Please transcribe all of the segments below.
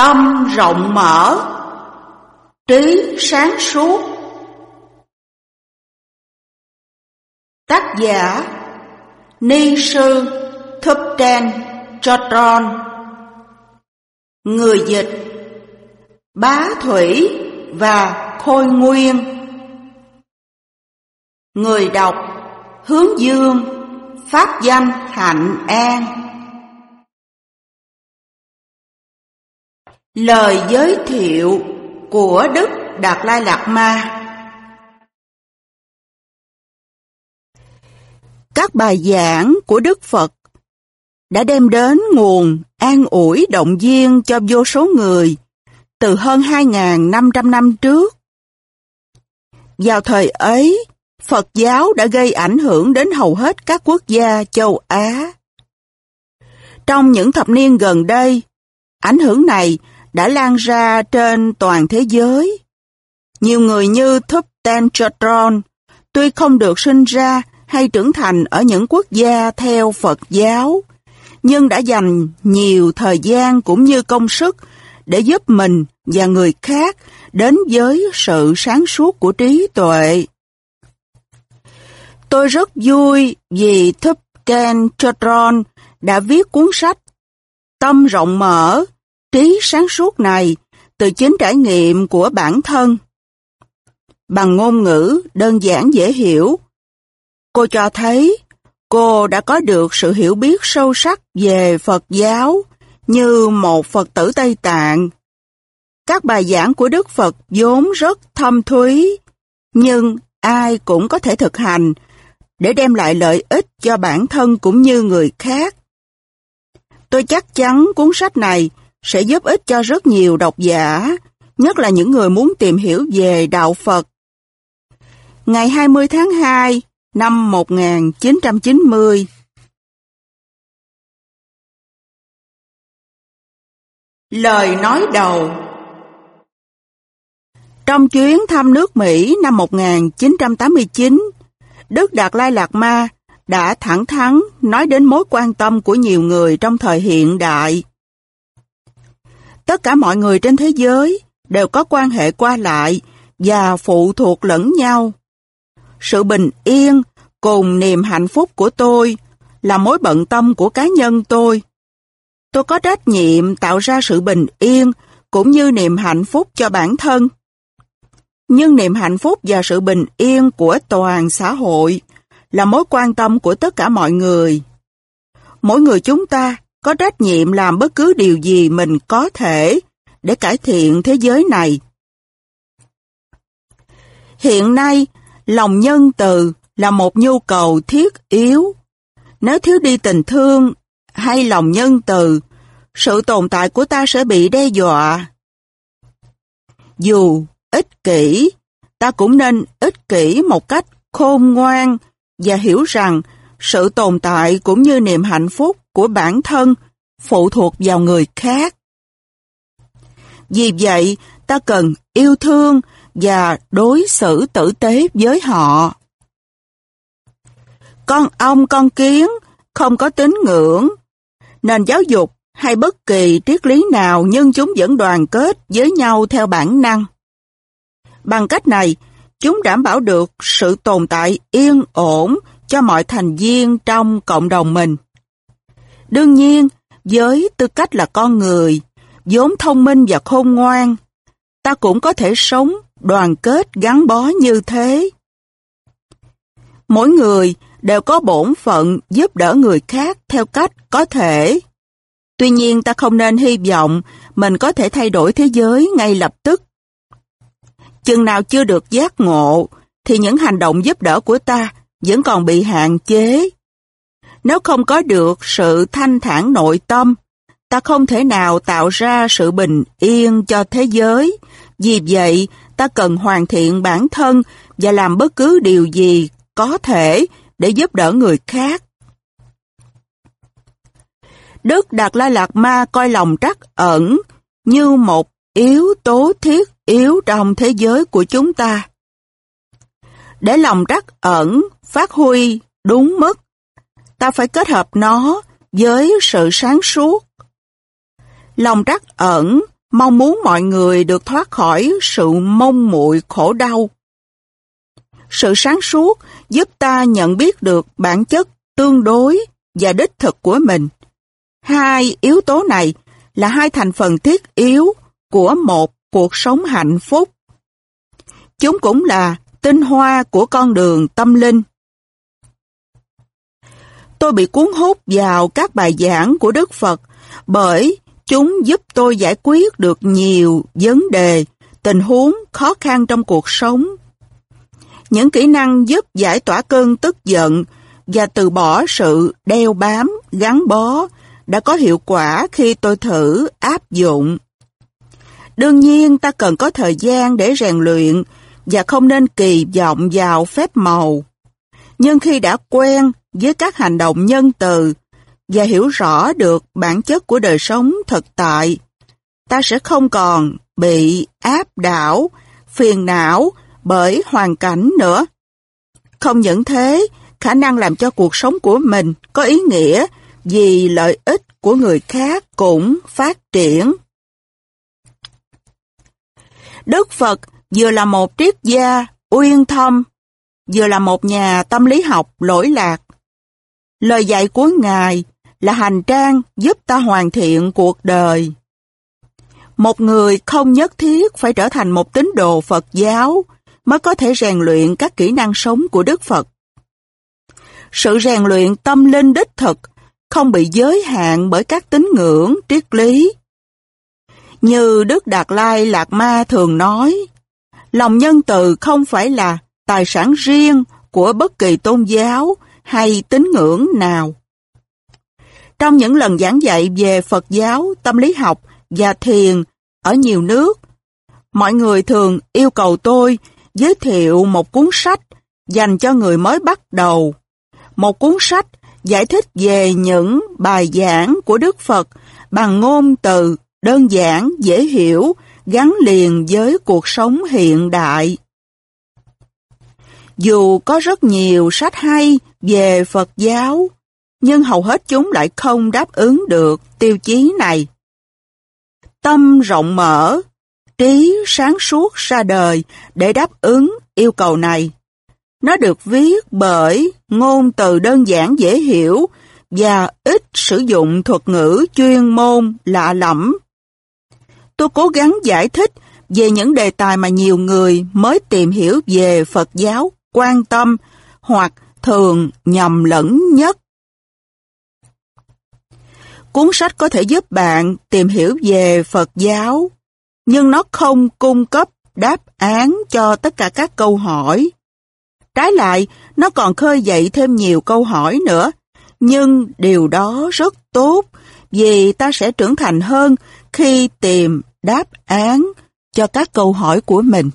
tâm rộng mở, trí sáng suốt. Tác giả Ni Sư Thupten Chotron. Người dịch Bá Thủy và Khôi Nguyên. Người đọc Hướng Dương Pháp danh Hạnh An. Lời giới thiệu của Đức Đạt Lai Lạt Ma Các bài giảng của Đức Phật đã đem đến nguồn an ủi động viên cho vô số người từ hơn 2.500 năm trước. Vào thời ấy, Phật giáo đã gây ảnh hưởng đến hầu hết các quốc gia châu Á. Trong những thập niên gần đây, ảnh hưởng này đã lan ra trên toàn thế giới. Nhiều người như Thupten Chodron, tuy không được sinh ra hay trưởng thành ở những quốc gia theo Phật giáo, nhưng đã dành nhiều thời gian cũng như công sức để giúp mình và người khác đến với sự sáng suốt của trí tuệ. Tôi rất vui vì Thupten Chotron đã viết cuốn sách Tâm rộng mở, trí sáng suốt này từ chính trải nghiệm của bản thân. Bằng ngôn ngữ đơn giản dễ hiểu, cô cho thấy cô đã có được sự hiểu biết sâu sắc về Phật giáo như một Phật tử Tây Tạng. Các bài giảng của Đức Phật vốn rất thâm thúy, nhưng ai cũng có thể thực hành để đem lại lợi ích cho bản thân cũng như người khác. Tôi chắc chắn cuốn sách này sẽ giúp ích cho rất nhiều độc giả, nhất là những người muốn tìm hiểu về Đạo Phật. Ngày 20 tháng 2 năm 1990 Lời nói đầu Trong chuyến thăm nước Mỹ năm 1989, Đức Đạt Lai Lạt Ma đã thẳng thắn nói đến mối quan tâm của nhiều người trong thời hiện đại. Tất cả mọi người trên thế giới đều có quan hệ qua lại và phụ thuộc lẫn nhau. Sự bình yên cùng niềm hạnh phúc của tôi là mối bận tâm của cá nhân tôi. Tôi có trách nhiệm tạo ra sự bình yên cũng như niềm hạnh phúc cho bản thân. Nhưng niềm hạnh phúc và sự bình yên của toàn xã hội là mối quan tâm của tất cả mọi người. Mỗi người chúng ta có trách nhiệm làm bất cứ điều gì mình có thể để cải thiện thế giới này. Hiện nay, lòng nhân từ là một nhu cầu thiết yếu. Nếu thiếu đi tình thương hay lòng nhân từ, sự tồn tại của ta sẽ bị đe dọa. Dù ích kỷ, ta cũng nên ích kỷ một cách khôn ngoan và hiểu rằng sự tồn tại cũng như niềm hạnh phúc của bản thân phụ thuộc vào người khác. Vì vậy, ta cần yêu thương và đối xử tử tế với họ. Con ong con kiến không có tín ngưỡng, nền giáo dục hay bất kỳ triết lý nào nhưng chúng vẫn đoàn kết với nhau theo bản năng. Bằng cách này, chúng đảm bảo được sự tồn tại yên ổn cho mọi thành viên trong cộng đồng mình. Đương nhiên, với tư cách là con người, vốn thông minh và khôn ngoan, ta cũng có thể sống đoàn kết gắn bó như thế. Mỗi người đều có bổn phận giúp đỡ người khác theo cách có thể. Tuy nhiên ta không nên hy vọng mình có thể thay đổi thế giới ngay lập tức. Chừng nào chưa được giác ngộ, thì những hành động giúp đỡ của ta vẫn còn bị hạn chế. Nếu không có được sự thanh thản nội tâm, ta không thể nào tạo ra sự bình yên cho thế giới. Vì vậy, ta cần hoàn thiện bản thân và làm bất cứ điều gì có thể để giúp đỡ người khác. Đức Đạt Lai Lạt Ma coi lòng trắc ẩn như một yếu tố thiết yếu trong thế giới của chúng ta. Để lòng trắc ẩn phát huy đúng mức, ta phải kết hợp nó với sự sáng suốt. Lòng trắc ẩn, mong muốn mọi người được thoát khỏi sự mông muội khổ đau. Sự sáng suốt giúp ta nhận biết được bản chất tương đối và đích thực của mình. Hai yếu tố này là hai thành phần thiết yếu của một cuộc sống hạnh phúc. Chúng cũng là tinh hoa của con đường tâm linh. Tôi bị cuốn hút vào các bài giảng của Đức Phật bởi chúng giúp tôi giải quyết được nhiều vấn đề, tình huống khó khăn trong cuộc sống. Những kỹ năng giúp giải tỏa cơn tức giận và từ bỏ sự đeo bám, gắn bó đã có hiệu quả khi tôi thử áp dụng. Đương nhiên ta cần có thời gian để rèn luyện và không nên kỳ vọng vào phép màu. Nhưng khi đã quen với các hành động nhân từ và hiểu rõ được bản chất của đời sống thực tại, ta sẽ không còn bị áp đảo, phiền não bởi hoàn cảnh nữa. Không những thế, khả năng làm cho cuộc sống của mình có ý nghĩa vì lợi ích của người khác cũng phát triển. Đức Phật vừa là một triết gia uyên thâm, vừa là một nhà tâm lý học lỗi lạc. Lời dạy của Ngài là hành trang giúp ta hoàn thiện cuộc đời. Một người không nhất thiết phải trở thành một tín đồ Phật giáo mới có thể rèn luyện các kỹ năng sống của Đức Phật. Sự rèn luyện tâm linh đích thực không bị giới hạn bởi các tín ngưỡng, triết lý. Như Đức Đạt Lai Lạc Ma thường nói, lòng nhân từ không phải là tài sản riêng của bất kỳ tôn giáo hay tín ngưỡng nào. Trong những lần giảng dạy về Phật giáo, tâm lý học và thiền ở nhiều nước, mọi người thường yêu cầu tôi giới thiệu một cuốn sách dành cho người mới bắt đầu. Một cuốn sách giải thích về những bài giảng của Đức Phật bằng ngôn từ đơn giản, dễ hiểu, gắn liền với cuộc sống hiện đại. Dù có rất nhiều sách hay về Phật giáo, nhưng hầu hết chúng lại không đáp ứng được tiêu chí này. Tâm rộng mở, trí sáng suốt ra đời để đáp ứng yêu cầu này. Nó được viết bởi ngôn từ đơn giản dễ hiểu và ít sử dụng thuật ngữ chuyên môn lạ lẫm. Tôi cố gắng giải thích về những đề tài mà nhiều người mới tìm hiểu về Phật giáo quan tâm hoặc thường nhầm lẫn nhất. Cuốn sách có thể giúp bạn tìm hiểu về Phật giáo, nhưng nó không cung cấp đáp án cho tất cả các câu hỏi. Trái lại, nó còn khơi dậy thêm nhiều câu hỏi nữa, nhưng điều đó rất tốt vì ta sẽ trưởng thành hơn khi tìm đáp án cho các câu hỏi của mình.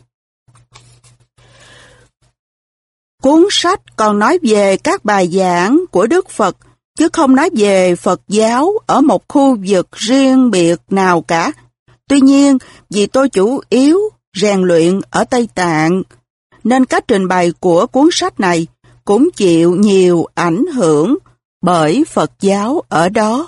Cuốn sách còn nói về các bài giảng của Đức Phật, chứ không nói về Phật giáo ở một khu vực riêng biệt nào cả. Tuy nhiên, vì tôi chủ yếu rèn luyện ở Tây Tạng, nên cách trình bày của cuốn sách này cũng chịu nhiều ảnh hưởng bởi Phật giáo ở đó.